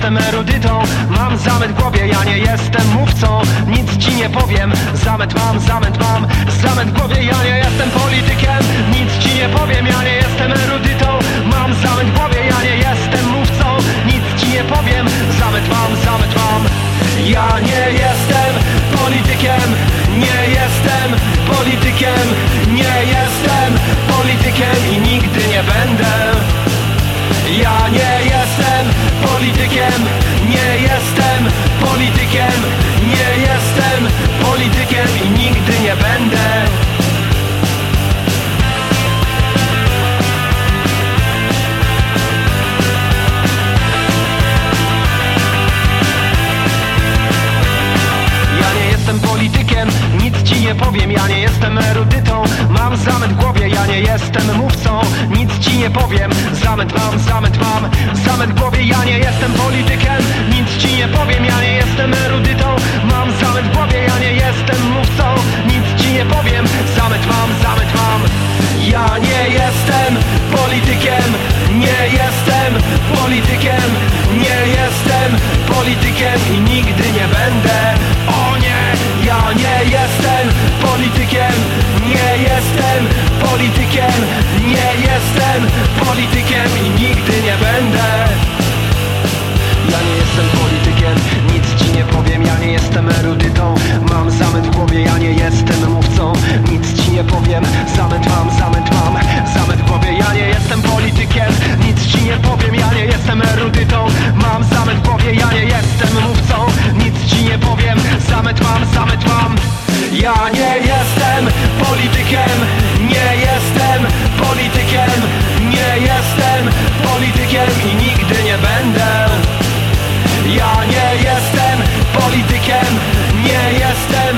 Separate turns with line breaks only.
jestem erudytą. Mam zamęt w głowie, ja nie jestem mówcą. Nic ci nie powiem, zamęt mam, zamęt mam. Zamęt w głowie, ja nie jestem politykiem. Nic ci nie powiem, ja nie jestem erudytą. Mam zamęt w głowie, ja nie jestem mówcą. Nic ci nie powiem, zamęt mam, zamęt mam. Ja nie jestem politykiem Nie jestem politykiem Nie jestem jestem erudytą. Mam zamęt w głowie, ja nie jestem mówcą. Nic ci nie powiem, zamęt mam, zamęt mam. Zamęt w głowie, ja nie jestem politykiem. Nic ci nie powiem, ja nie jestem erudytą. Mam zamęt w głowie, ja nie jestem mówcą. Nic ci nie powiem, zamęt mam, zamęt mam. Ja nie jestem politykiem. Nie jestem politykiem. Nie jestem politykiem i nigdy nie będę. O nie, mam, samet powie Ja nie jestem mówcą, nic ci nie powiem. Samet mam, samet mam. Ja nie jestem politykiem Nie jestem politykiem Nie jestem politykiem I nigdy nie będę. Ja nie jestem politykiem Nie jestem